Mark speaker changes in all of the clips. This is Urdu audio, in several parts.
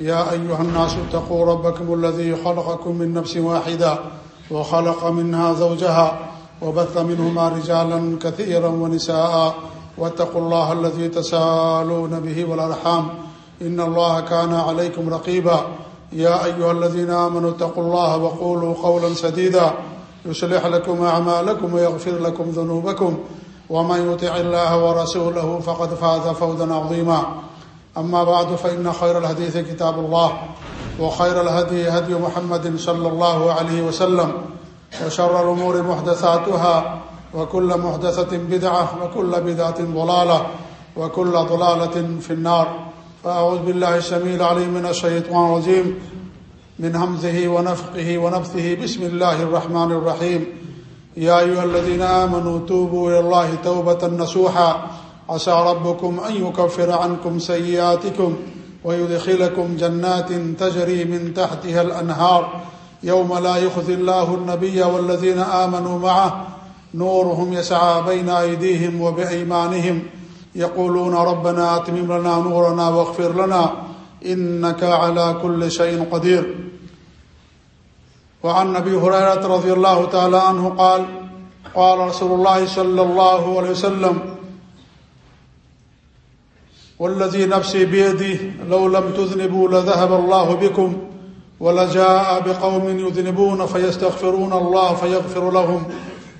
Speaker 1: يا يا أيها أيها الناس اتقوا اتقوا ربكم الذي الذي خلقكم من نفس واحدة وخلق منها زوجها وبث منهما رجالا كثيرا ونساء واتقوا الله الله الله الله به والأرحام إن كان عليكم رقيبا الذين آمنوا وقولوا قولا سديدا لكم لكم أعمالكم ويغفر ذنوبكم ومن ورسوله فقد فاز فقط عظيما بعد فإن خير کتاب كتاب الله وخير الهدي هدي محمد صلى الله عليه وسلم وشر الأمور محدثاتها وكل وكل وكل محدثة بدعة بدعة ضلالة ضلالة في النار فأعوذ بالله وک من الشيطان الرجيم من همزه ونفقه ذہی بسم الله الرحمن الرحيم يا أيها الذين آمنوا توبوا إلى الله توبة نصوح عسى ربكم أن يكفر عنكم سيئاتكم ويدخلكم جنات تجري من تحتها الأنهار يوم لا يخذي الله النبي والذين آمنوا معه نورهم يسعى بين أيديهم وبأيمانهم يقولون ربنا أتمم لنا نورنا واغفر لنا إنك على كل شيء قدير وعن نبي هريرة رضي الله تعالى عنه قال قال رسول الله صلى الله عليه وسلم والذي نفسي بيدي لو لم تذنبوا لذهب الله بكم ولجاء بقوم يذنبون فيستغفرون الله فيغفر لهم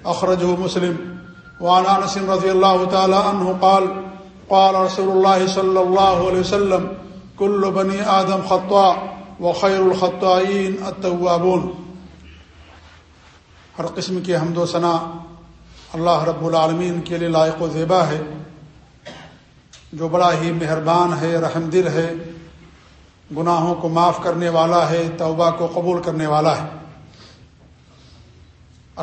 Speaker 1: أخرجه مسلم وعن أنس رضي الله تعالى أنه قال قال رسول الله صلى الله عليه وسلم كل بني آدم خطاء وخير الخطائين التوابون ہر قسم کی حمد و ثناء اللہ رب العالمین کے لیے لائق و زیبہ ہے جو بڑا ہی مہربان ہے رحم دل ہے گناہوں کو معاف کرنے والا ہے توبہ کو قبول کرنے والا ہے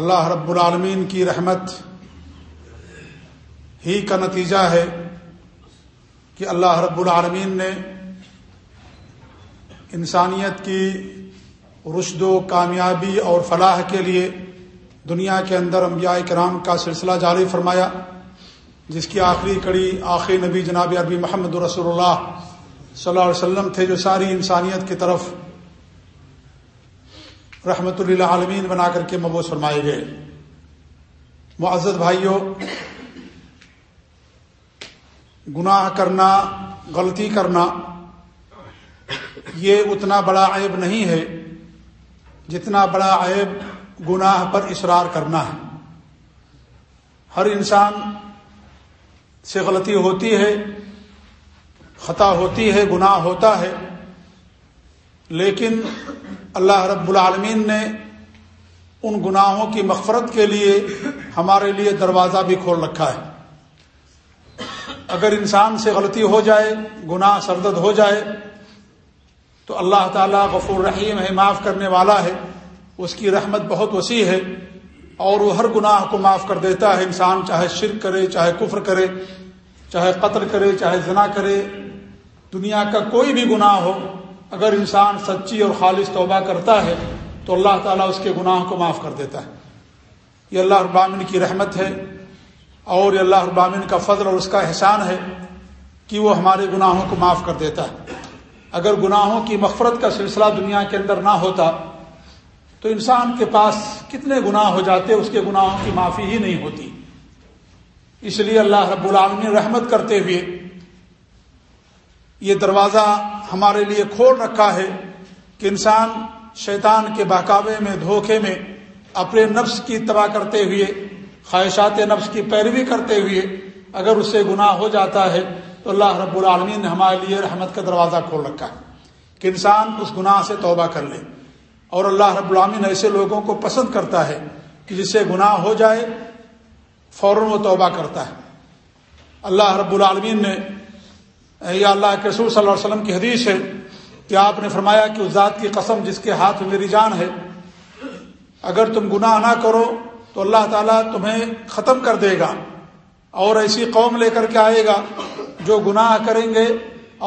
Speaker 1: اللہ رب العالمین کی رحمت ہی کا نتیجہ ہے کہ اللہ رب العالمین نے انسانیت کی رشد و کامیابی اور فلاح کے لیے دنیا کے اندر انبیاء کرام کا سلسلہ جاری فرمایا جس کی آخری کڑی آخری نبی جناب عربی محمد رسول اللہ صلی اللہ علیہ وسلم تھے جو ساری انسانیت کی طرف رحمت اللہ عالمین بنا کر کے مبوس فرمائے گئے معزد بھائیوں گناہ کرنا غلطی کرنا یہ اتنا بڑا عیب نہیں ہے جتنا بڑا عیب گناہ پر اصرار کرنا ہے ہر انسان سے غلطی ہوتی ہے خطا ہوتی ہے گناہ ہوتا ہے لیکن اللہ رب العالمین نے ان گناہوں کی مغفرت کے لیے ہمارے لیے دروازہ بھی کھول رکھا ہے اگر انسان سے غلطی ہو جائے گناہ سردد ہو جائے تو اللہ تعالیٰ غفور رحیم ہے معاف کرنے والا ہے اس کی رحمت بہت وسیع ہے اور وہ ہر گناہ کو معاف کر دیتا ہے انسان چاہے شرک کرے چاہے کفر کرے چاہے قتل کرے چاہے زنا کرے دنیا کا کوئی بھی گناہ ہو اگر انسان سچی اور خالص توبہ کرتا ہے تو اللہ تعالیٰ اس کے گناہ کو معاف کر دیتا ہے یہ اللہ ابامن کی رحمت ہے اور یہ اللہ ابامن کا فضل اور اس کا احسان ہے کہ وہ ہمارے گناہوں کو معاف کر دیتا ہے اگر گناہوں کی مفرت کا سلسلہ دنیا کے اندر نہ ہوتا تو انسان کے پاس کتنے گناہ ہو جاتے اس کے گناہوں کی معافی ہی نہیں ہوتی اس لیے اللہ رب العالمین رحمت کرتے ہوئے یہ دروازہ ہمارے لیے کھول رکھا ہے کہ انسان شیطان کے بہکاوے میں دھوکے میں اپنے نفس کی تباہ کرتے ہوئے خواہشات نفس کی پیروی کرتے ہوئے اگر اس سے گناہ ہو جاتا ہے تو اللہ رب العالمین نے ہمارے لیے رحمت کا دروازہ کھول رکھا ہے کہ انسان اس گناہ سے توبہ کر لے اور اللہ رب العامن ایسے لوگوں کو پسند کرتا ہے کہ جس سے گناہ ہو جائے فوراً وہ توبہ کرتا ہے اللہ رب العالمین نے یا اللہ کے رسول صلی اللہ علیہ وسلم کی حدیث ہے کہ آپ نے فرمایا کہ اس ذات کی قسم جس کے ہاتھ میری جان ہے اگر تم گناہ نہ کرو تو اللہ تعالیٰ تمہیں ختم کر دے گا اور ایسی قوم لے کر کے آئے گا جو گناہ کریں گے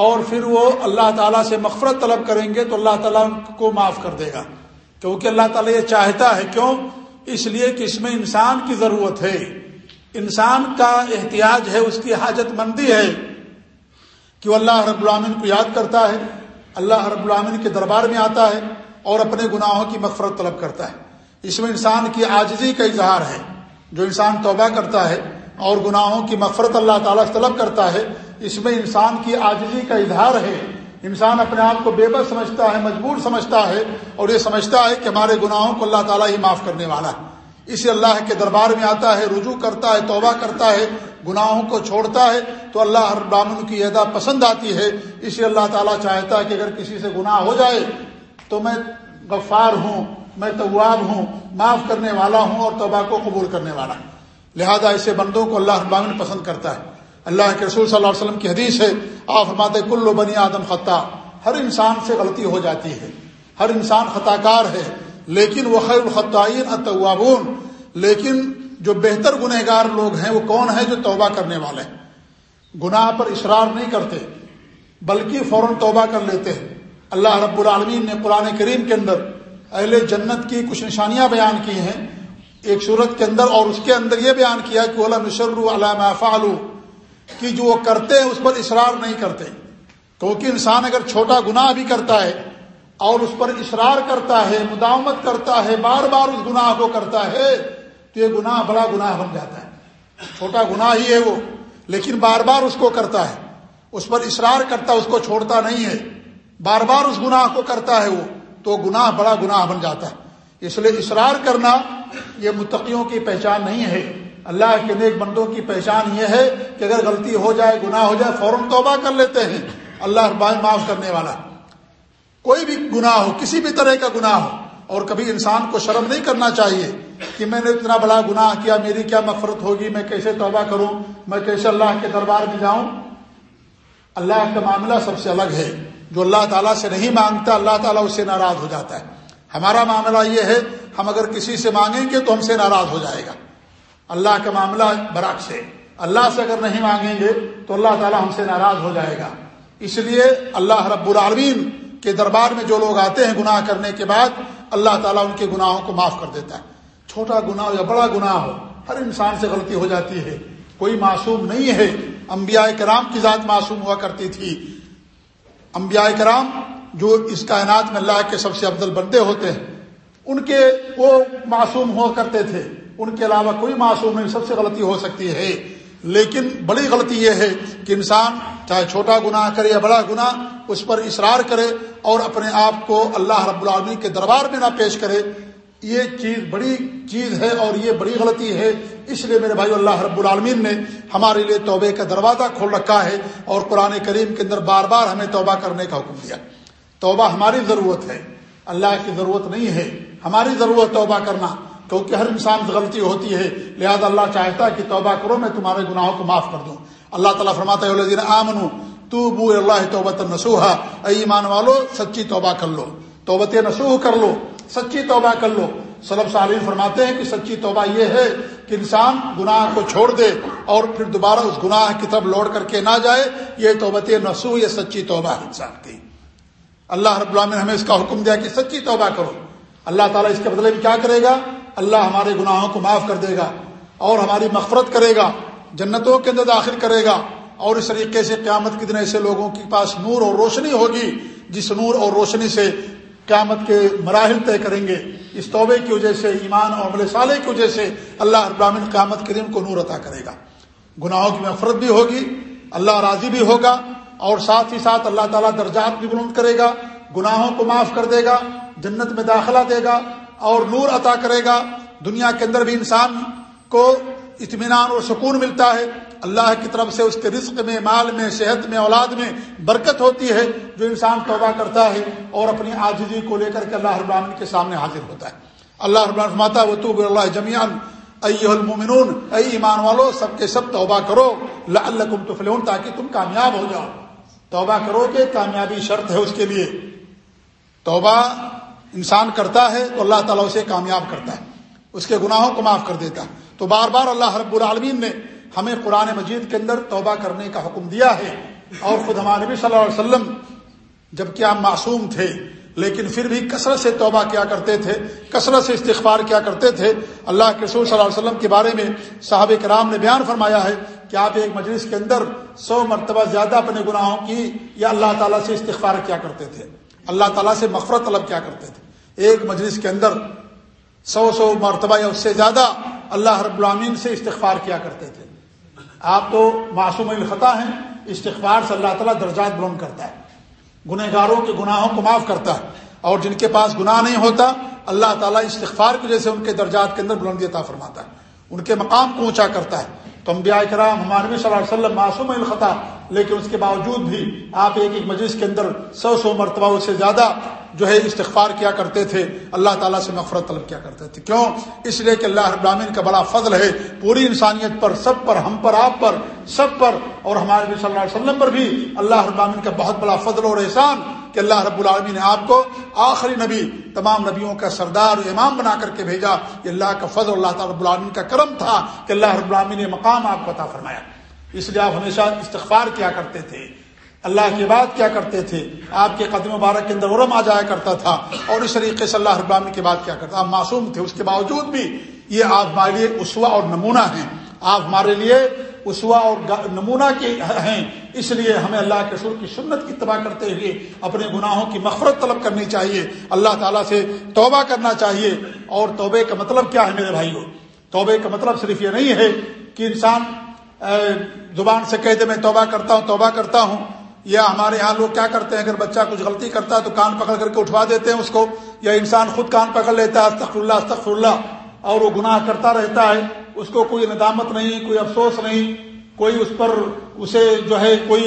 Speaker 1: اور پھر وہ اللہ تعالیٰ سے مغفرت طلب کریں گے تو اللہ تعالیٰ ان کو معاف کر دے گا کیونکہ اللہ تعالیٰ یہ چاہتا ہے کیوں اس لیے کہ اس میں انسان کی ضرورت ہے انسان کا احتیاج ہے اس کی حاجت مندی ہے کہ وہ اللہ رب العامن کو یاد کرتا ہے اللہ رب العامن کے دربار میں آتا ہے اور اپنے گناہوں کی مغفرت طلب کرتا ہے اس میں انسان کی عاجزی کا اظہار ہے جو انسان توبہ کرتا ہے اور گناہوں کی مغفرت اللہ تعالیٰ سے طلب کرتا ہے اس میں انسان کی عاجی کا اظہار ہے انسان اپنے آپ کو بے بس سمجھتا ہے مجبور سمجھتا ہے اور یہ سمجھتا ہے کہ ہمارے گناہوں کو اللہ تعالیٰ ہی معاف کرنے والا ہے اسی اللہ کے دربار میں آتا ہے رجوع کرتا ہے توبہ کرتا ہے گناہوں کو چھوڑتا ہے تو اللہ ہر برامن کی ادا پسند آتی ہے اس لیے اللہ تعالیٰ چاہتا ہے کہ اگر کسی سے گناہ ہو جائے تو میں غفار ہوں میں طواب ہوں معاف کرنے والا ہوں اور توبہ کو قبول کرنے والا ہوں لہذا ایسے بندوں کو اللہ ابامن پسند کرتا ہے اللہ کے رسول صلی اللہ علیہ وسلم کی حدیث ہے آپ فرماتے بنی آدم خطا ہر انسان سے غلطی ہو جاتی ہے ہر انسان خطا کار ہے لیکن وہ خیر اتوابون لیکن جو بہتر گنہ گار لوگ ہیں وہ کون ہیں جو توبہ کرنے والے گناہ پر اشرار نہیں کرتے بلکہ فوراً توبہ کر لیتے ہیں اللہ رب العالمین نے قرآن کریم کے اندر اہل جنت کی کچھ نشانیاں بیان کی ہیں ایک صورت کے اندر اور اس کے اندر یہ بیان کیا کہ علم علامہ فعلو کہ جو وہ کرتے ہیں اس پر اصرار نہیں کرتے کیونکہ انسان اگر چھوٹا گناہ بھی کرتا ہے اور اس پر اصرار کرتا ہے مداومت کرتا ہے بار بار اس گناہ کو کرتا ہے تو یہ گناہ بڑا گناہ بن جاتا ہے چھوٹا گناہ ہی ہے وہ لیکن بار بار اس کو کرتا ہے اس پر اصرار کرتا اس کو چھوڑتا نہیں ہے بار بار اس گناہ کو کرتا ہے وہ تو گناہ بڑا گناہ بن جاتا ہے اس لیے اصرار کرنا یہ متقیوں کی پہچان نہیں ہے اللہ کے نیک بندوں کی پہچان یہ ہے کہ اگر غلطی ہو جائے گناہ ہو جائے فوراً توبہ کر لیتے ہیں اللہ اقبائ معاف کرنے والا کوئی بھی گناہ ہو کسی بھی طرح کا گناہ ہو اور کبھی انسان کو شرم نہیں کرنا چاہیے کہ میں نے اتنا بڑا گناہ کیا میری کیا مفرت ہوگی میں کیسے توبہ کروں میں کیسے اللہ کے دربار میں جاؤں اللہ کا معاملہ سب سے الگ ہے جو اللہ تعالیٰ سے نہیں مانگتا اللہ تعالیٰ اس سے ناراض ہو جاتا ہے ہمارا معاملہ یہ ہے ہم اگر کسی سے مانگیں گے تو ہم سے ناراض ہو جائے گا اللہ کا معاملہ برعکس ہے اللہ سے اگر نہیں مانگیں گے تو اللہ تعالیٰ ہم سے ناراض ہو جائے گا اس لیے اللہ رب العالمین کے دربار میں جو لوگ آتے ہیں گناہ کرنے کے بعد اللہ تعالیٰ ان کے گناہوں کو معاف کر دیتا ہے چھوٹا گناہ یا بڑا گناہ ہو ہر انسان سے غلطی ہو جاتی ہے کوئی معصوم نہیں ہے انبیاء کرام کی ذات معصوم ہوا کرتی تھی انبیاء کرام جو اس کائنات میں اللہ کے سب سے افضل بندے ہوتے ہیں ان کے وہ معصوم ہوا کرتے تھے ان کے علاوہ کوئی معصوم نہیں سب سے غلطی ہو سکتی ہے لیکن بڑی غلطی یہ ہے کہ انسان چاہے چھوٹا گناہ کرے یا بڑا گناہ اس پر اصرار کرے اور اپنے آپ کو اللہ رب العالمین کے دربار میں نہ پیش کرے یہ چیز بڑی چیز ہے اور یہ بڑی غلطی ہے اس لیے میرے بھائی اللہ رب العالمین نے ہمارے لیے توبے کا دروازہ کھول رکھا ہے اور قرآن کریم کے اندر بار بار ہمیں توبہ کرنے کا حکم دیا توبہ ہماری ضرورت ہے اللہ کی ضرورت نہیں ہے ہماری ضرورت توبہ کرنا کیونکہ ہر انسان سے غلطی ہوتی ہے لہذا اللہ چاہتا ہے کہ توبہ کرو میں تمہارے گناہوں کو معاف کر دوں اللہ تعالیٰ فرماتا ہے تو بو اللہ نسوحا اے ایمان والو سچی توبہ کر لو توبت نسوح کر لو سچی توبہ کر لو سلب صارین فرماتے ہیں کہ سچی توبہ یہ ہے کہ انسان گناہ کو چھوڑ دے اور پھر دوبارہ اس گناہ کی طرف لوڑ کر کے نہ جائے یہ توبت نسوح یہ سچی توبہ ہے انسان کی اللہ رب اللہ نے ہمیں اس کا حکم دیا کہ سچی توبہ کرو اللہ تعالیٰ اس کے بدلے میں کیا کرے گا اللہ ہمارے گناہوں کو معاف کر دے گا اور ہماری مغفرت کرے گا جنتوں کے اندر داخل کرے گا اور اس طریقے سے قیامت کے دن ایسے لوگوں کے پاس نور اور روشنی ہوگی جس نور اور روشنی سے قیامت کے مراحل طے کریں گے اس توبے کی وجہ سے ایمان اور عمل صالح کی وجہ سے اللہ ابراہین قیامت کے دن کو نور عطا کرے گا گناہوں کی مغفرت بھی ہوگی اللہ راضی بھی ہوگا اور ساتھ ہی ساتھ اللہ تعالیٰ درجات بھی بلند کرے گا گناہوں کو معاف کر دے گا جنت میں داخلہ دے گا اور نور عطا کرے گا دنیا کے اندر بھی انسان کو اطمینان اور سکون ملتا ہے اللہ کی طرف سے اس کے رزق میں مال میں صحت میں اولاد میں برکت ہوتی ہے جو انسان توبہ کرتا ہے اور اپنی آجزی کو لے کر کے اللہ رب کے سامنے حاضر ہوتا ہے اللہ تو اللہ جمیان ائی المومنون اے ایمان والو سب کے سب توبہ کرو اللہ کم تو تاکہ تم کامیاب ہو جاؤ توبہ کرو کہ کامیابی شرط ہے اس کے لیے توبہ انسان کرتا ہے تو اللہ تعالیٰ اسے کامیاب کرتا ہے اس کے گناہوں کو معاف کر دیتا ہے تو بار بار اللہ رب العالمین نے ہمیں قرآن مجید کے اندر توبہ کرنے کا حکم دیا ہے اور خود ہمارے نبی صلی اللہ علیہ وسلم جب کہ آپ معصوم تھے لیکن پھر بھی کثرت سے توبہ کیا کرتے تھے کثرت سے استغفار کیا کرتے تھے اللہ کے رسول صلی اللہ علیہ وسلم کے بارے میں صاحب کرام نے بیان فرمایا ہے کہ آپ ایک مجلس کے اندر سو مرتبہ زیادہ اپنے گناہوں کی یا اللہ تعالیٰ سے استغفار کیا کرتے تھے اللہ تعالیٰ سے مفرت طلب کیا کرتے تھے ایک مجلس کے اندر سو سو مرتبہ یا اس سے زیادہ اللہ رب العامین سے استغفار کیا کرتے تھے آپ تو معصوم الخطا ہیں استغفار سے اللہ تعالیٰ درجات بلند کرتا ہے گنہ گاروں کے گناہوں کو معاف کرتا ہے اور جن کے پاس گناہ نہیں ہوتا اللہ تعالیٰ استغفار کی وجہ سے ان کے درجات کے اندر بلندی عطا فرماتا ہے ان کے مقام کو اونچا کرتا ہے تو انبیاء کرام کرام نبی صلی اللہ علیہ وسلم معصوم الخطا لیکن اس کے باوجود بھی آپ ایک ایک مجلس کے اندر سو سو مرتبہ سے زیادہ جو ہے استغفار کیا کرتے تھے اللہ تعالیٰ سے مغفرت طلب کیا کرتے تھے کیوں اس لیے کہ اللہ البامین کا بڑا فضل ہے پوری انسانیت پر سب پر ہم پر آپ پر سب پر اور نبی صلی اللہ علیہ وسلم پر بھی اللہ البامین کا بہت بڑا فضل اور احسان کہ اللہ رب العالمی نے آپ کو آخری نبی تمام نبیوں کا سردار اور امام بنا کر کے بھیجا یہ اللہ کا فضل اللہ تعالیٰ رب العالمین کا کرم تھا کہ اللہ رب العالمی نے مقام آپ کو عطا فرمایا اس لیے آپ ہمیشہ استغفار کیا کرتے تھے اللہ کے بات کیا کرتے تھے آپ کے قدم مبارک کے اندر عرم آ جایا کرتا تھا اور اس طریقے سے اللہ کے بعد کیا کرتا آپ معصوم تھے اس کے باوجود بھی یہ آپ ہمارے لیے اسوا اور نمونہ ہیں آپ ہمارے لیے اسوا اور نمونہ کے ہیں اس لیے ہمیں اللہ کے سر کی سنت کی تباہ کرتے ہوئے اپنے گناہوں کی مفرت طلب کرنی چاہیے اللہ تعالیٰ سے توبہ کرنا چاہیے اور توبے کا مطلب کیا ہے میرے بھائی توبے کا مطلب صرف یہ نہیں ہے کہ انسان زبان سے کہہ دے میں توبہ کرتا ہوں توبہ کرتا ہوں یا ہمارے یہاں لوگ کیا کرتے ہیں اگر بچہ کچھ غلطی کرتا ہے تو کان پکڑ کر کے اٹھوا دیتے ہیں اس کو یا انسان خود کان پکڑ لیتا ہے استخر اللہ استخر اللہ اور وہ گناہ کرتا رہتا ہے اس کو کوئی ندامت نہیں کوئی افسوس نہیں کوئی اس پر اسے جو ہے کوئی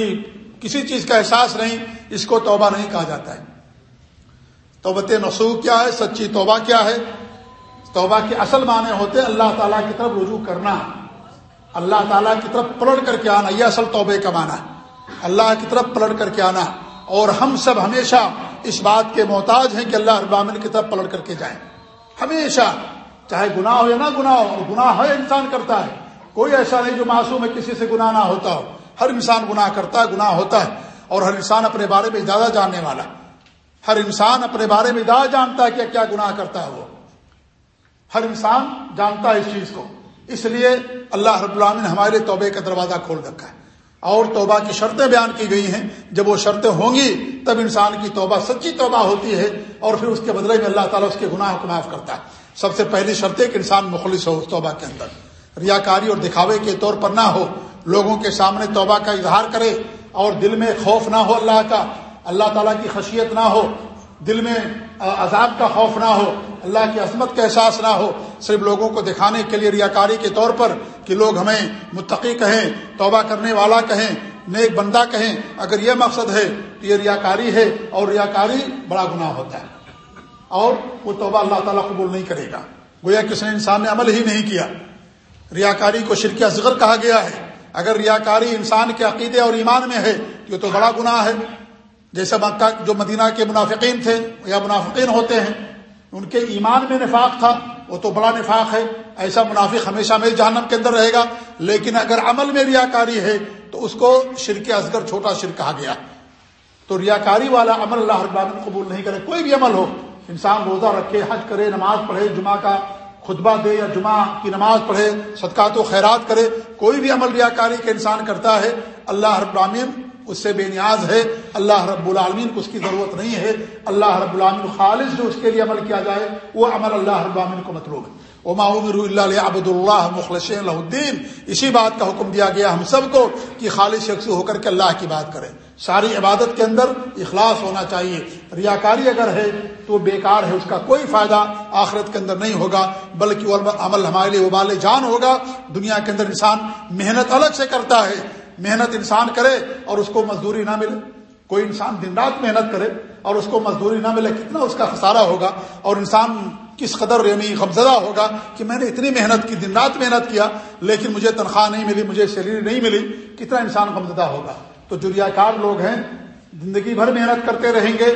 Speaker 1: کسی چیز کا احساس نہیں اس کو توبہ نہیں کہا جاتا ہے توبت نسو کیا ہے سچی توبہ کیا ہے توبہ کے اصل معنی ہوتے ہیں اللہ تعالیٰ کی طرف رجوع کرنا اللہ تعالیٰ کی طرف پلٹ کر کے آنا یہ اصل توبے کا ہے اللہ کی طرف پلٹ کر کے آنا اور ہم سب ہمیشہ اس بات کے محتاج ہیں کہ اللہ ابامن کی طرف پلٹ کر کے جائیں ہمیشہ چاہے گناہ ہو یا نہ گناہ ہو اور گناہ ہر انسان کرتا ہے کوئی ایسا نہیں جو معصوم ہے کسی سے گناہ نہ ہوتا ہو ہر انسان گناہ کرتا ہے گناہ ہوتا ہے اور ہر انسان اپنے بارے میں زیادہ جاننے والا ہر انسان اپنے بارے میں زیادہ جانتا ہے کہ کیا گناہ کرتا ہے وہ ہر انسان جانتا ہے اس چیز کو اس لیے اللہ رب العالمین نے ہمارے توبے کا دروازہ کھول رکھا ہے اور توبہ کی شرطیں بیان کی گئی ہیں جب وہ شرطیں ہوں گی تب انسان کی توبہ سچی توبہ ہوتی ہے اور پھر اس کے بدلے میں اللہ تعالیٰ اس کے گناہ کو معاف کرتا ہے سب سے پہلی شرطیں کہ انسان مخلص ہو توبہ کے اندر ریاکاری اور دکھاوے کے طور پر نہ ہو لوگوں کے سامنے توبہ کا اظہار کرے اور دل میں خوف نہ ہو اللہ کا اللہ تعالیٰ کی خشیت نہ ہو دل میں عذاب کا خوف نہ ہو اللہ کی عظمت کا احساس نہ ہو صرف لوگوں کو دکھانے کے لیے ریاکاری کے طور پر کہ لوگ ہمیں متقی کہیں توبہ کرنے والا کہیں نیک بندہ کہیں اگر یہ مقصد ہے تو یہ ریاکاری ہے اور ریاکاری بڑا گناہ ہوتا ہے اور وہ توبہ اللہ تعالیٰ قبول نہیں کرے گا گویا کسی انسان نے عمل ہی نہیں کیا ریاکاری کو شرک اصغر کہا گیا ہے اگر ریاکاری انسان کے عقیدے اور ایمان میں ہے تو یہ تو بڑا گناہ ہے جیسے مکہ جو مدینہ کے منافقین تھے یا منافقین ہوتے ہیں ان کے ایمان میں نفاق تھا وہ تو بڑا نفاق ہے ایسا منافق ہمیشہ میں جہنم کے اندر رہے گا لیکن اگر عمل میں ریاکاری ہے تو اس کو شرک اصغر چھوٹا شرک کہا گیا تو ریاکاری والا عمل اللہ العالمین قبول نہیں کرے کوئی بھی عمل ہو انسان روزہ رکھے حج کرے نماز پڑھے جمعہ کا خطبہ دے یا جمعہ کی نماز پڑھے صدقات و خیرات کرے کوئی بھی عمل ریاکاری کے انسان کرتا ہے اللہ رب العالمین اس سے بے نیاز ہے اللہ رب العالمین کو اس کی ضرورت نہیں ہے اللہ رب العالمین خالص جو اس کے لیے عمل کیا جائے وہ عمل اللہ رب العالمین کو مطلوب ہے عمر اللہ اللہ اللہ عبد مخلص الدین اسی بات کا حکم دیا گیا ہم سب کو کہ خالص یکسو ہو کر کے اللہ کی بات کریں ساری عبادت کے اندر اخلاص ہونا چاہیے ریاکاری اگر ہے تو بیکار ہے اس کا کوئی فائدہ آخرت کے اندر نہیں ہوگا بلکہ عمل ہمارے لیے ابال جان ہوگا دنیا کے اندر انسان محنت الگ سے کرتا ہے محنت انسان کرے اور اس کو مزدوری نہ ملے کوئی انسان دن رات محنت کرے اور اس کو مزدوری نہ ملے کتنا اس کا خسارہ ہوگا اور انسان کس قدر یعنی غمزدہ ہوگا کہ میں نے اتنی محنت کی دن رات محنت کیا لیکن مجھے تنخواہ نہیں ملی مجھے سیلری نہیں ملی کتنا انسان غمزدہ ہوگا تو جو کار لوگ ہیں زندگی بھر محنت کرتے رہیں گے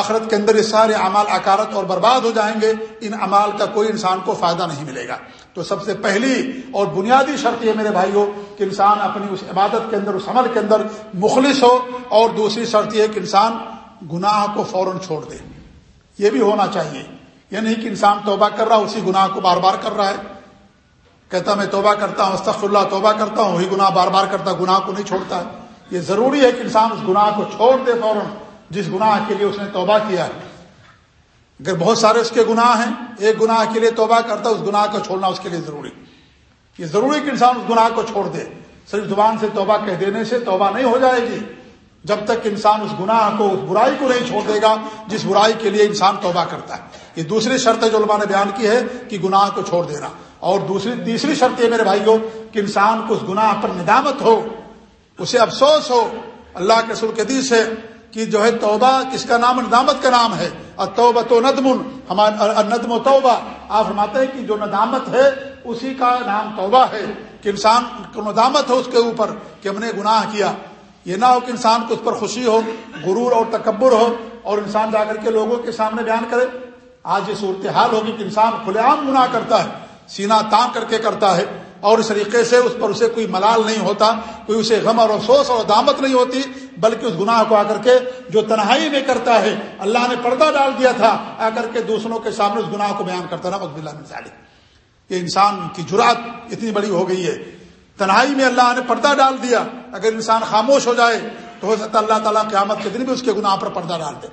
Speaker 1: آخرت کے اندر یہ سارے اعمال عکارت اور برباد ہو جائیں گے ان اعمال کا کوئی انسان کو فائدہ نہیں ملے گا تو سب سے پہلی اور بنیادی شرط یہ میرے بھائی کہ انسان اپنی اس عبادت کے اندر اس عمل کے اندر مخلص ہو اور دوسری شرط یہ کہ انسان گناہ کو فوراً چھوڑ دے یہ بھی ہونا چاہیے یہ یعنی نہیں کہ انسان توبہ کر رہا اسی گناہ کو بار بار کر رہا ہے کہتا میں توبہ کرتا ہوں استفی اللہ توبہ کرتا ہوں وہی گناہ بار بار کرتا گناہ کو نہیں چھوڑتا ہے یہ ضروری ہے کہ انسان اس گناہ کو چھوڑ دے فوراً جس گناہ کے لیے اس نے توبہ کیا ہے اگر بہت سارے اس کے گناہ ہیں ایک گناہ کے لیے توبہ کرتا ہے اس گناہ کو چھوڑنا اس کے لیے ضروری یہ ضروری ہے کہ انسان اس گناہ کو چھوڑ دے صرف زبان سے توبہ کہہ دینے سے توبہ نہیں ہو جائے گی جب تک انسان اس گناہ کو اس برائی کو نہیں چھوڑ دے گا جس برائی کے لیے انسان توبہ کرتا ہے یہ دوسری شرط ہے جو علماء نے بیان کی ہے کہ گناہ کو چھوڑ دینا اور دوسری تیسری شرط یہ میرے بھائی کو کہ انسان کو اس گناہ پر ندامت ہو اسے افسوس ہو اللہ کے رسول قدیث ہے کہ جو ہے توبہ کس کا نام ندامت کا نام ہے ندم و توبہ آپ ہماتے ہیں کہ جو ندامت ہے اسی کا نام توبہ ہے کہ انسان کو ندامت ہو اس کے اوپر کہ ہم نے گناہ کیا یہ نہ ہو کہ انسان کو اس پر خوشی ہو غرور اور تکبر ہو اور انسان جا کر کے لوگوں کے سامنے بیان کرے آج یہ صورتحال ہوگی کہ انسان کھلے عام گناہ کرتا ہے سینا تان کر کے کرتا ہے اور اس طریقے سے اس پر اسے کوئی ملال نہیں ہوتا کوئی اسے غم اور افسوس اور دامت نہیں ہوتی بلکہ اس گناہ کو آ کر کے جو تنہائی میں کرتا ہے اللہ نے پردہ ڈال دیا تھا آ کر کے دوسروں کے سامنے اس گناہ کو بیان کرتا نا اللہ یہ انسان کی جرات اتنی بڑی ہو گئی ہے تنہائی میں اللہ نے پردہ ڈال دیا اگر انسان خاموش ہو جائے تو ہو سکتا اللہ تعالیٰ قیامت کے دن بھی اس کے گناہ پر پردہ ڈال دے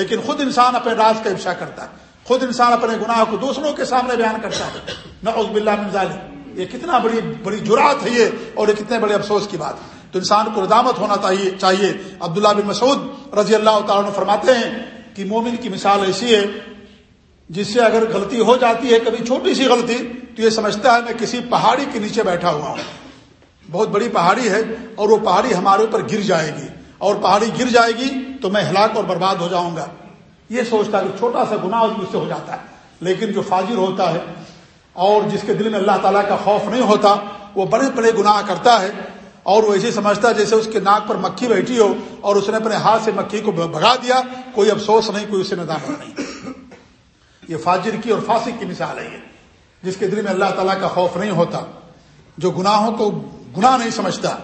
Speaker 1: لیکن خود انسان اپنے راز کا افشا کرتا ہے خود انسان اپنے گناہ کو دوسروں کے سامنے بیان کرتا ہے نہ من ظالم یہ کتنا بڑی بڑی جرات ہے یہ اور یہ کتنے بڑے افسوس کی بات تو انسان کو ردامت ہونا چاہیے عبداللہ بن مسعود رضی اللہ تعالیٰ نے فرماتے ہیں کہ مومن کی مثال ایسی ہے جس سے اگر غلطی ہو جاتی ہے کبھی چھوٹی سی غلطی تو یہ سمجھتا ہے میں کسی پہاڑی کے نیچے بیٹھا ہوا ہوں بہت بڑی پہاڑی ہے اور وہ پہاڑی ہمارے اوپر گر جائے گی اور پہاڑی گر جائے گی تو میں ہلاک اور برباد ہو جاؤں گا یہ سوچتا ہے چھوٹا سا گنا سے ہو جاتا ہے لیکن جو فاجر ہوتا ہے اور جس کے دل میں اللہ تعالیٰ کا خوف نہیں ہوتا وہ بڑے بڑے گناہ کرتا ہے اور وہ ایسے سمجھتا ہے جیسے اس کے ناک پر مکھی بیٹھی ہو اور اس نے اپنے ہاتھ سے مکھی کو بھگا دیا کوئی افسوس نہیں کوئی اسے نہ نہیں یہ فاجر کی اور فاسق کی مثال ہے یہ جس کے دل میں اللہ تعالیٰ کا خوف نہیں ہوتا جو گناہ ہو تو گناہ نہیں سمجھتا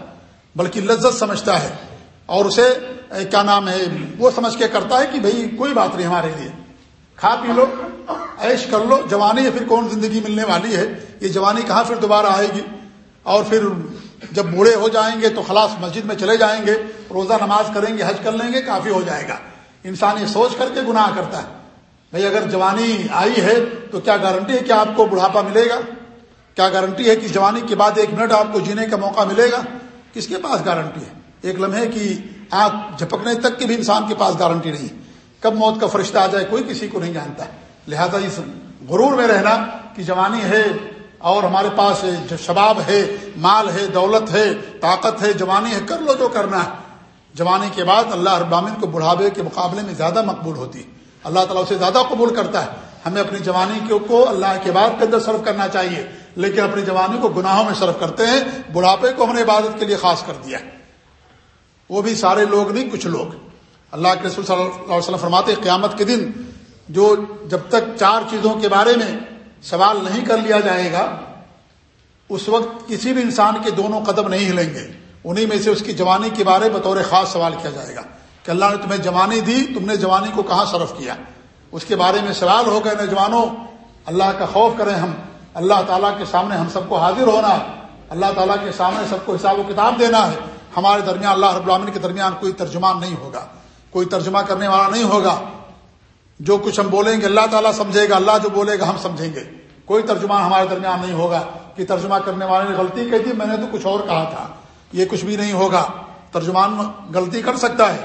Speaker 1: بلکہ لذت سمجھتا ہے اور اسے کیا نام ہے وہ سمجھ کے کرتا ہے کہ بھئی کوئی بات نہیں ہمارے لیے کھا پی لو عیش کر لو جوانی پھر کون زندگی ملنے والی ہے یہ جوانی کہاں پھر دوبارہ آئے گی اور پھر جب بوڑھے ہو جائیں گے تو خلاص مسجد میں چلے جائیں گے روزہ نماز کریں گے حج کر لیں گے کافی ہو جائے گا انسان یہ سوچ کر کے گناہ کرتا ہے بھائی اگر جوانی آئی ہے تو کیا گارنٹی ہے کہ آپ کو بڑھاپا ملے گا کیا گارنٹی ہے کہ جوانی کے بعد ایک منٹ آپ کو جینے کا موقع ملے گا کس کے پاس گارنٹی ہے ایک لمحے کی آنکھ جھپکنے تک کی بھی انسان کے پاس گارنٹی نہیں کب موت کا فرشتہ آ جائے کوئی کسی کو نہیں جانتا لہذا اس غرور میں رہنا کہ جوانی ہے اور ہمارے پاس شباب ہے مال ہے دولت ہے طاقت ہے جوانی ہے کر لو جو کرنا ہے جوانی کے بعد اللہ ابامن کو بڑھاوے کے مقابلے میں زیادہ مقبول ہوتی ہے اللہ تعالیٰ اسے زیادہ قبول کرتا ہے ہمیں اپنی جوانی کو اللہ کے بعد کے اندر صرف کرنا چاہیے لیکن اپنی جوانی کو گناہوں میں صرف کرتے ہیں بڑھاپے کو ہم نے عبادت کے لیے خاص کر دیا وہ بھی سارے لوگ نہیں کچھ لوگ اللہ کے رسول صلی اللہ علیہ وسلم فرماتے قیامت کے دن جو جب تک چار چیزوں کے بارے میں سوال نہیں کر لیا جائے گا اس وقت کسی بھی انسان کے دونوں قدم نہیں ہلیں گے انہیں میں سے اس کی جوانی کے بارے بطور خاص سوال کیا جائے گا کہ اللہ نے تمہیں جوانی دی تم نے جوانی کو کہاں صرف کیا اس کے بارے میں سوال ہو گئے نوجوانوں اللہ کا خوف کریں ہم اللہ تعالیٰ کے سامنے ہم سب کو حاضر ہونا ہے اللہ تعالیٰ کے سامنے سب کو حساب و کتاب دینا ہے ہمارے درمیان اللہ رب العالمین کے درمیان کوئی ترجمان نہیں ہوگا کوئی ترجمہ کرنے والا نہیں ہوگا جو کچھ ہم بولیں گے اللہ تعالیٰ سمجھے گا اللہ جو بولے گا ہم سمجھیں گے کوئی ترجمان ہمارے درمیان نہیں ہوگا کہ ترجمہ کرنے والے نے غلطی کہی تھی میں نے تو کچھ اور کہا تھا یہ کچھ بھی نہیں ہوگا ترجمان غلطی کر سکتا ہے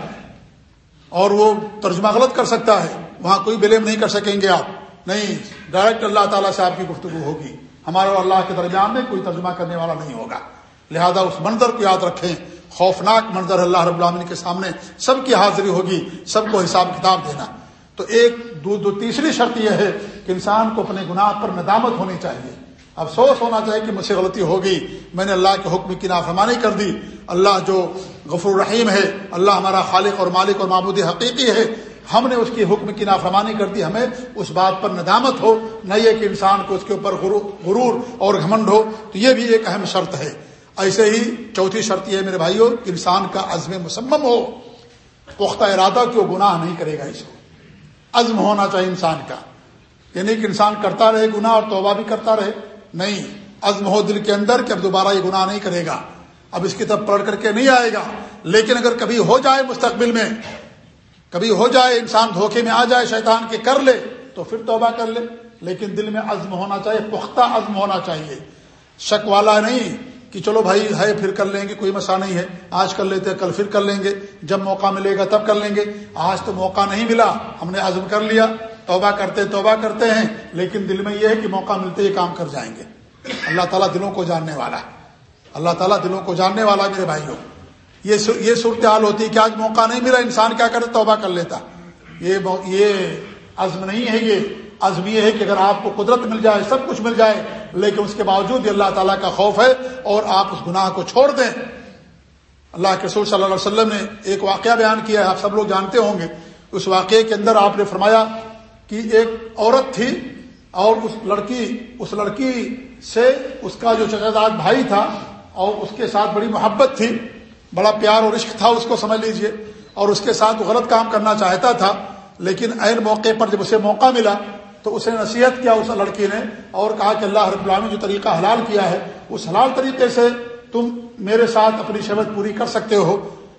Speaker 1: اور وہ ترجمہ غلط کر سکتا ہے وہاں کوئی بلیم نہیں کر سکیں گے آپ نہیں ڈائریکٹ اللہ تعالیٰ سے آپ کی گفتگو ہوگی ہمارے اور اللہ کے درمیان میں کوئی ترجمہ کرنے والا نہیں ہوگا لہذا اس منظر کو یاد رکھیں خوفناک منظر اللہ رب العالمین کے سامنے سب کی حاضری ہوگی سب کو حساب کتاب دینا تو ایک دو دو تیسری شرط یہ ہے کہ انسان کو اپنے گناہ پر ندامت ہونی چاہیے افسوس ہونا چاہیے کہ مجھ سے غلطی ہوگی میں نے اللہ کے حکم کی نافرمانی کر دی اللہ جو غفر الرحیم ہے اللہ ہمارا خالق اور مالک اور معبود حقیقی ہے ہم نے اس کی حکم کی نافرمانی کر دی ہمیں اس بات پر ندامت ہو نہ یہ کہ انسان کو اس کے اوپر غرور اور گھمنڈ ہو تو یہ بھی ایک اہم شرط ہے ایسے ہی چوتھی شرط یہ ہے میرے بھائی کہ انسان کا عزم مسمم ہو پختہ ارادہ کہ وہ گناہ نہیں کرے گا اس کو عزم ہونا چاہیے انسان کا یعنی کہ انسان کرتا رہے گناہ اور توبہ بھی کرتا رہے نہیں عزم ہو دل کے اندر کہ اب دوبارہ یہ گناہ نہیں کرے گا اب اس کی طرف پڑھ کر کے نہیں آئے گا لیکن اگر کبھی ہو جائے مستقبل میں کبھی ہو جائے انسان دھوکے میں آ جائے شیطان کے کر لے تو پھر توبہ کر لے لیکن دل میں عزم ہونا چاہیے پختہ عزم ہونا چاہیے شک والا نہیں کہ چلو بھائی ہے پھر کر لیں گے کوئی مسئلہ نہیں ہے آج کر لیتے کل پھر کر لیں گے جب موقع ملے گا تب کر لیں گے آج تو موقع نہیں ملا ہم نے عزم کر لیا توبہ کرتے توبہ کرتے ہیں لیکن دل میں یہ ہے کہ موقع ملتے یہ کام کر جائیں گے اللہ تعالیٰ دلوں کو جاننے والا اللہ تعالیٰ دلوں کو جاننے والا میرے بھائیوں یہ یہ صورتحال ہوتی ہے کہ آج موقع نہیں ملا انسان کیا کرتا توبہ کر لیتا یہ یہ عزم نہیں ہے یہ عزم یہ ہے کہ اگر آپ کو قدرت مل جائے سب کچھ مل جائے لیکن اس کے باوجود یہ اللہ تعالیٰ کا خوف ہے اور آپ اس گناہ کو چھوڑ دیں اللہ کے سور صلی اللہ علیہ وسلم نے ایک واقعہ بیان کیا ہے آپ سب لوگ جانتے ہوں گے اس واقعے کے اندر آپ نے فرمایا کہ ایک عورت تھی اور اس لڑکی اس لڑکی سے اس کا جو شہزاد بھائی تھا اور اس کے ساتھ بڑی محبت تھی بڑا پیار اور عشق تھا اس کو سمجھ لیجئے اور اس کے ساتھ وہ غلط کام کرنا چاہتا تھا لیکن عین موقع پر جب اسے موقع ملا تو اسے نصیحت کیا اس لڑکی نے اور کہا کہ اللہ رب العالمین جو طریقہ حلال کیا ہے اس حلال طریقے سے تم میرے ساتھ اپنی شبت پوری کر سکتے ہو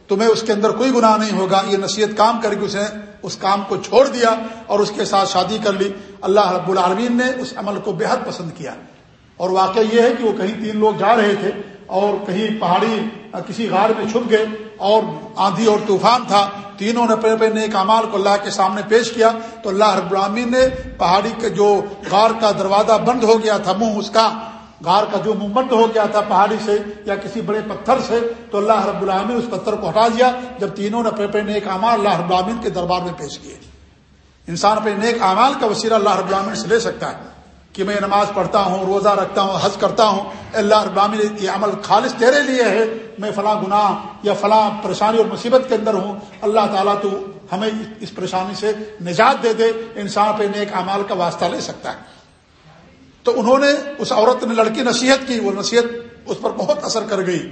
Speaker 1: تمہیں اس کے اندر کوئی گناہ نہیں ہوگا یہ نصیحت کام کر کے اسے اس کام کو چھوڑ دیا اور اس کے ساتھ شادی کر لی اللہ رب العالمین نے اس عمل کو بے حد پسند کیا اور واقعہ یہ ہے کہ وہ کہیں تین لوگ جا رہے تھے اور کہیں پہاڑی کسی غار میں چھپ گئے اور آندھی اور طوفان تھا تینوں نے نیک امال کو اللہ کے سامنے پیش کیا تو اللہ رب العلامین نے پہاڑی کے جو غار کا دروازہ بند ہو گیا تھا منہ اس کا غار کا جو منہ بند ہو گیا تھا پہاڑی سے یا کسی بڑے پتھر سے تو اللہ رب الام اس پتھر کو ہٹا دیا جب تینوں نے نیک امال اللہ رب العامن کے دربار میں پیش کیے انسان اپنے نیک امال کا وسیلہ اللہ رب الامین سے لے سکتا ہے کہ میں نماز پڑھتا ہوں روزہ رکھتا ہوں حج کرتا ہوں اللہ ابامی نے یہ عمل خالص تیرے لیے ہے میں فلاں گناہ یا فلاں پریشانی اور مصیبت کے اندر ہوں اللہ تعالیٰ تو ہمیں اس پریشانی سے نجات دے دے انسان پہ نیک اعمال کا واسطہ لے سکتا ہے تو انہوں نے اس عورت نے لڑکی نصیحت کی وہ نصیحت اس پر بہت اثر کر گئی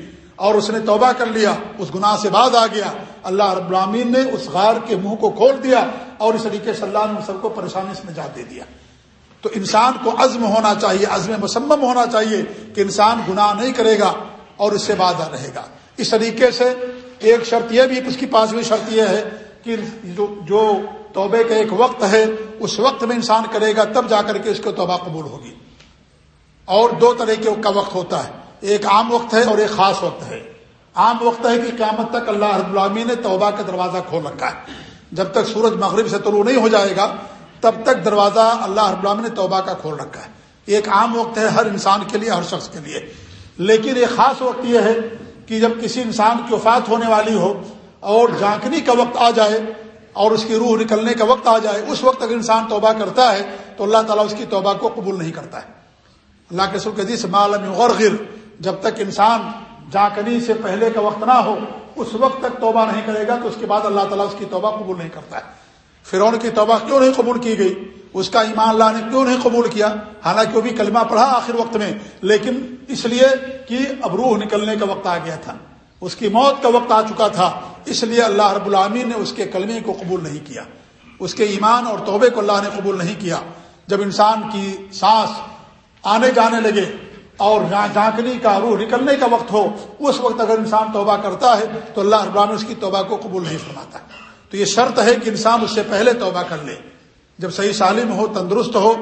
Speaker 1: اور اس نے توبہ کر لیا اس گناہ سے بعد آ گیا اللہ رب العالمین نے اس غار کے منہ کو کھول دیا اور اس طریقے سے اللہ نے سب کو پریشانی سے نجات دے دیا تو انسان کو عزم ہونا چاہیے عزم مسمم ہونا چاہیے کہ انسان گناہ نہیں کرے گا اور اس سے بادہ رہے گا اس طریقے سے ایک شرط یہ بھی اس کی پانچویں شرط یہ ہے کہ جو توبے کا ایک وقت ہے اس وقت میں انسان کرے گا تب جا کر کے اس کو توبہ قبول ہوگی اور دو طریقے کا وقت ہوتا ہے ایک عام وقت ہے اور ایک خاص وقت ہے عام وقت ہے کہ قیامت تک اللہ رب العالمین نے توبہ کا دروازہ کھول رکھا ہے جب تک سورج مغرب سے طلوع نہیں ہو جائے گا تب تک دروازہ اللہ رب العالمین نے توبہ کا کھول رکھا ہے ایک عام وقت ہے ہر انسان کے لیے ہر شخص کے لیے لیکن ایک خاص وقت یہ ہے کہ جب کسی انسان کی وفات ہونے والی ہو اور جھانکنی کا وقت آ جائے اور اس کی روح نکلنے کا وقت آ جائے اس وقت اگر انسان توبہ کرتا ہے تو اللہ تعالیٰ اس کی توبہ کو قبول نہیں کرتا ہے اللہ کے سر کے مال معلوم غور جب تک انسان جھانکنی سے پہلے کا وقت نہ ہو اس وقت تک توبہ نہیں کرے گا تو اس کے بعد اللہ تعالیٰ اس کی توبہ قبول نہیں کرتا ہے فرون کی توبہ کیوں نہیں قبول کی گئی اس کا ایمان اللہ نے کیوں نہیں قبول کیا حالانکہ وہ بھی کلمہ پڑھا آخر وقت میں لیکن اس لیے کہ اب روح نکلنے کا وقت آ گیا تھا اس کی موت کا وقت آ چکا تھا اس لیے اللہ رب العامی نے اس کے کلمے کو قبول نہیں کیا اس کے ایمان اور توبے کو اللہ نے قبول نہیں کیا جب انسان کی سانس آنے جانے لگے اور جھانکنی کا روح نکلنے کا وقت ہو اس وقت اگر انسان توبہ کرتا ہے تو اللہ ارب اس کی توبہ کو قبول نہیں فرماتا تو یہ شرط ہے کہ انسان اس سے پہلے توبہ کر لے جب صحیح سالم ہو تندرست ہو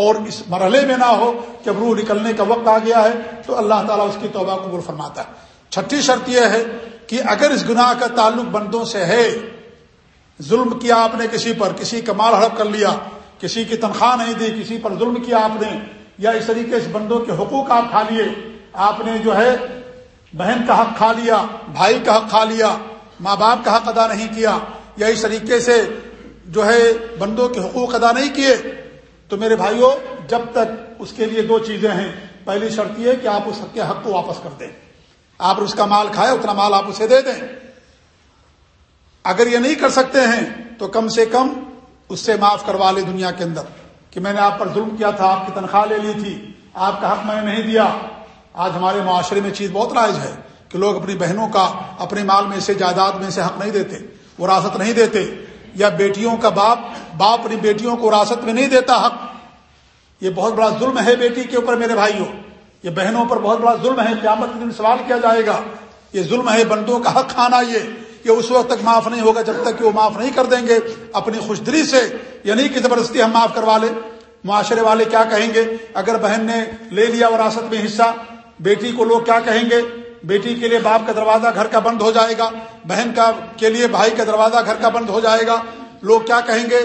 Speaker 1: اور اس مرحلے میں نہ ہو جب روح نکلنے کا وقت آ گیا ہے تو اللہ تعالیٰ اس کی توبہ کو فرماتا ہے چھٹی شرط یہ ہے کہ اگر اس گناہ کا تعلق بندوں سے ہے ظلم کیا آپ نے کسی پر کسی کا مال ہڑپ کر لیا کسی کی تنخواہ نہیں دی کسی پر ظلم کیا آپ نے یا اس طریقے سے بندوں کے حقوق آپ کھا لیے آپ نے جو ہے بہن کا حق کھا لیا بھائی کا حق کھا لیا ماں باپ کا حق ادا نہیں کیا یا اس طریقے سے جو ہے بندوں کے حقوق ادا نہیں کیے تو میرے بھائیوں جب تک اس کے لیے دو چیزیں ہیں پہلی شرط یہ کہ آپ اس کے حق کو واپس کر دیں آپ اس کا مال کھائے اتنا مال آپ اسے دے دیں اگر یہ نہیں کر سکتے ہیں تو کم سے کم اس سے معاف کروا لے دنیا کے اندر کہ میں نے آپ پر ظلم کیا تھا آپ کی تنخواہ لے لی تھی آپ کا حق میں نے نہیں دیا آج ہمارے معاشرے میں چیز بہت رائج ہے کہ لوگ اپنی بہنوں کا اپنے مال میں سے جائیداد میں سے حق نہیں دیتے وراثت نہیں دیتے یا بیٹیوں کا باپ باپ اپنی بیٹیوں کو وراثت میں نہیں دیتا حق یہ بہت بڑا ظلم ہے بیٹی کے اوپر میرے بھائیوں یہ بہنوں پر بہت بڑا ظلم ہے قیامت دن سوال کیا جائے گا یہ ظلم ہے بندوں کا حق کھانا یہ اس وقت تک معاف نہیں ہوگا جب تک کہ وہ معاف نہیں کر دیں گے اپنی خوش دلی سے یعنی نہیں کہ زبردستی ہم معاف کروا لیں معاشرے والے کیا کہیں گے اگر بہن نے لے لیا وراثت میں حصہ بیٹی کو لوگ کیا کہیں گے بیٹی کے لیے باپ کا دروازہ گھر کا بند ہو جائے گا بہن کا کے لیے بھائی کا دروازہ گھر کا بند ہو جائے گا لوگ کیا کہیں گے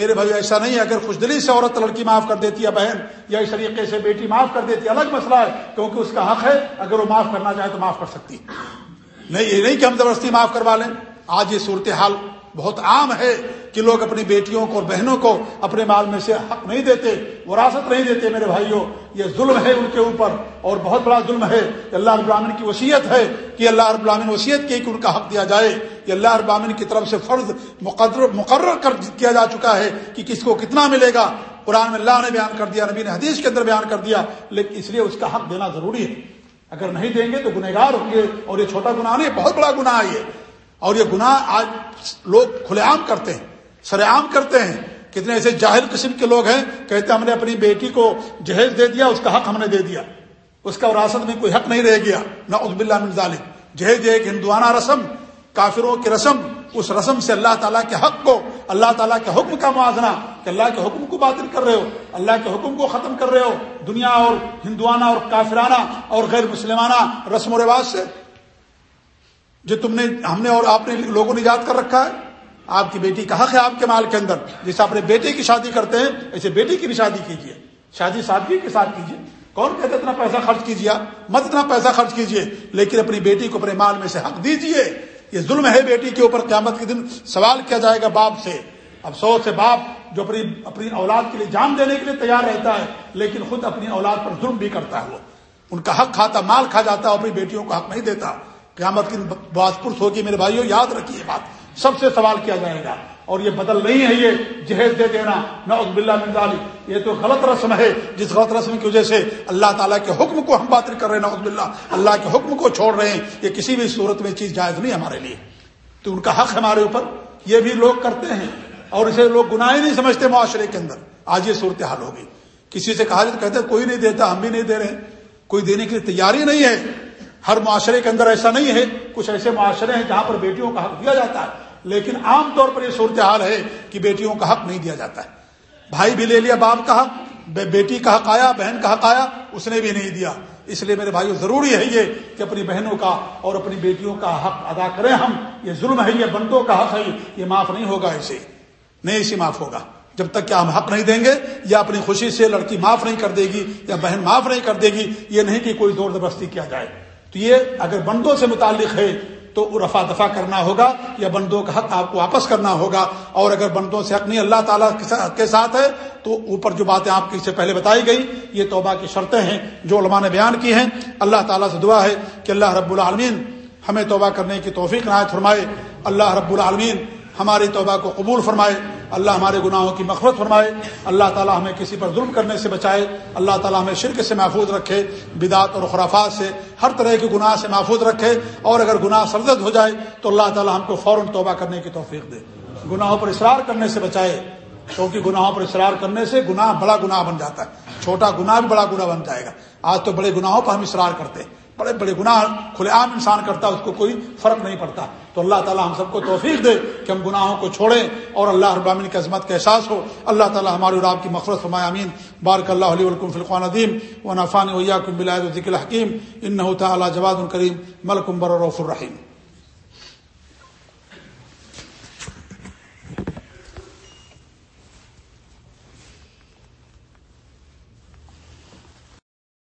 Speaker 1: میرے بھائی ایسا نہیں ہے اگر خوش دلی سے عورت لڑکی معاف کر دیتی ہے بہن یا اس طریقے سے بیٹی معاف کر دیتی ہے الگ مسئلہ ہے کیونکہ اس کا حق ہے اگر وہ معاف کرنا چاہے تو معاف کر سکتی نہیں یہ نہیں کہ ہم زبردستی معاف کروا لیں آج یہ صورتحال بہت عام ہے کہ لوگ اپنی بیٹیوں کو اور بہنوں کو اپنے مال میں سے حق نہیں دیتے وراثت نہیں دیتے میرے بھائیوں یہ ظلم ہے ان کے اوپر اور بہت بڑا ظلم ہے اللہ عبرامن کی وصیت ہے کہ اللہ رب الرامن وصیت کی ان کا حق دیا جائے یہ اللہ ابرامین کی طرف سے فرض مقرر کر کیا جا چکا ہے کہ کس کو کتنا ملے گا قرآن میں اللہ نے بیان کر دیا نبی نے حدیث کے اندر بیان کر دیا لیکن اس لیے اس کا حق دینا ضروری ہے اگر نہیں دیں گے تو گنہگار ہوں گے اور یہ چھوٹا گناہ نہیں بہت بڑا گناہ یہ اور یہ گناہ آج لوگ کھلے عام کرتے ہیں سر عام کرتے ہیں کتنے ایسے جاہل قسم کے لوگ ہیں کہتے ہم نے اپنی بیٹی کو جہیز دے دیا اس کا حق ہم نے دے دیا اس کا وراثت میں کوئی حق نہیں رہ گیا نہ اللہ ظالم جہیز ایک ہندوانہ رسم کافروں کی رسم اس رسم سے اللہ تعالیٰ کے حق کو اللہ تعالیٰ کے حکم کا موازنہ کہ اللہ کے حکم کو باطل کر رہے ہو اللہ کے حکم کو ختم کر رہے ہو دنیا اور ہندوانہ اور کافرانہ اور غیر مسلمانہ رسم و رواج سے جو تم نے ہم نے اور آپ نے لوگوں نے یاد کر رکھا ہے آپ کی بیٹی کا حق ہے آپ کے مال کے اندر جیسے اپنے بیٹے کی شادی کرتے ہیں ایسے بیٹی کی بھی شادی کیجیے شادی سادگی کے ساتھ کیجیے کون کہتے اتنا پیسہ خرچ کیجیے مت اتنا پیسہ خرچ کیجیے لیکن اپنی بیٹی کو اپنے مال میں سے حق دیجیے یہ ظلم ہے بیٹی کے اوپر قیامت کے دن سوال کیا جائے گا باپ سے افسوس ہے سے باپ جو اپنی اپنی اولاد کے لیے جان دینے کے لیے تیار رہتا ہے لیکن خود اپنی اولاد پر ظلم بھی کرتا ہے وہ ان کا حق کھاتا مال کھا جاتا ہے اپنی بیٹیوں کو حق نہیں دیتا قیامت کی بات پرس ہوگی میرے بھائیوں یاد رکھیے بات سب سے سوال کیا جائے گا اور یہ بدل نہیں ہے یہ جہیز دے دینا یہ تو غلط رسم ہے جس غلط رسم کی وجہ سے اللہ تعالیٰ کے حکم کو ہم باطل کر رہے ہیں اللہ کے حکم کو چھوڑ رہے ہیں یہ کسی بھی صورت میں چیز جائز نہیں ہمارے لیے تو ان کا حق ہمارے اوپر یہ بھی لوگ کرتے ہیں اور اسے لوگ گناہ نہیں سمجھتے معاشرے کے اندر آج یہ صورت حال ہوگی کسی سے کہا جائے کہتے کوئی نہیں دیتا ہم بھی نہیں دے رہے کوئی دینے کے لیے تیاری نہیں ہے ہر معاشرے کے اندر ایسا نہیں ہے کچھ ایسے معاشرے ہیں جہاں پر بیٹیوں کا حق دیا جاتا ہے لیکن عام طور پر یہ صورتحال ہے کہ بیٹیوں کا حق نہیں دیا جاتا ہے بھائی بھی لے لیا باپ کا حق بیٹی کا حق آیا بہن کا حق آیا اس نے بھی نہیں دیا اس لیے میرے بھائیو ضروری ہے یہ کہ اپنی بہنوں کا اور اپنی بیٹیوں کا حق ادا کریں ہم یہ ظلم ہے یہ بندوں کا حق ہے یہ معاف نہیں ہوگا ایسے نہیں اسے معاف ہوگا جب تک کہ ہم حق نہیں دیں گے یا اپنی خوشی سے لڑکی معاف نہیں کر دے گی یا بہن معاف نہیں کر دے گی یہ نہیں کہ کوئی زور زبردستی کیا جائے تو یہ اگر بندوں سے متعلق ہے تو رفا دفع کرنا ہوگا یا بندوں کا حق آپ کو واپس کرنا ہوگا اور اگر بندوں سے حق نہیں اللہ تعالیٰ کے ساتھ ہے تو اوپر جو باتیں آپ کی سے پہلے بتائی گئی یہ توبہ کی شرطیں ہیں جو علماء نے بیان کی ہیں اللہ تعالیٰ سے دعا ہے کہ اللہ رب العالمین ہمیں توبہ کرنے کی توفیق نہایت فرمائے اللہ رب العالمین ہماری توبہ کو قبول فرمائے اللہ ہمارے گناہوں کی مغفرت فرمائے اللہ تعالی ہمیں کسی پر ظلم کرنے سے بچائے اللہ تعالی ہمیں شرک سے محفوظ رکھے بدعت اور خرافات سے ہر طرح کے گناہ سے محفوظ رکھے اور اگر گناہ سرزد ہو جائے تو اللہ تعالی ہم کو فوراً توبہ کرنے کی توفیق دے گناہوں پر اصرار کرنے سے بچائے کیونکہ گناہوں پر اصرار کرنے سے گناہ بڑا گناہ بن جاتا ہے چھوٹا گناہ بھی بڑا گناہ بن جائے گا آج تو بڑے گناہوں پر ہم اصرار کرتے ہیں بڑے بڑے گناہ کھلے عام انسان کرتا ہے اس کو کوئی فرق نہیں پڑتا تو اللہ تعالی ہم سب کو توفیق دے کہ ہم گناہوں کو چھوڑیں اور اللہ العالمین کی عظمت کا احساس ہو اللہ تعالی ہمارے اور آپ کی مغفرت فرمائے امین بارک اللہ علیہ ولکم فلقان عدیم و نفان ویا کم بلاد الحکیم حکم تعالی جواد الکریم بر الرحیم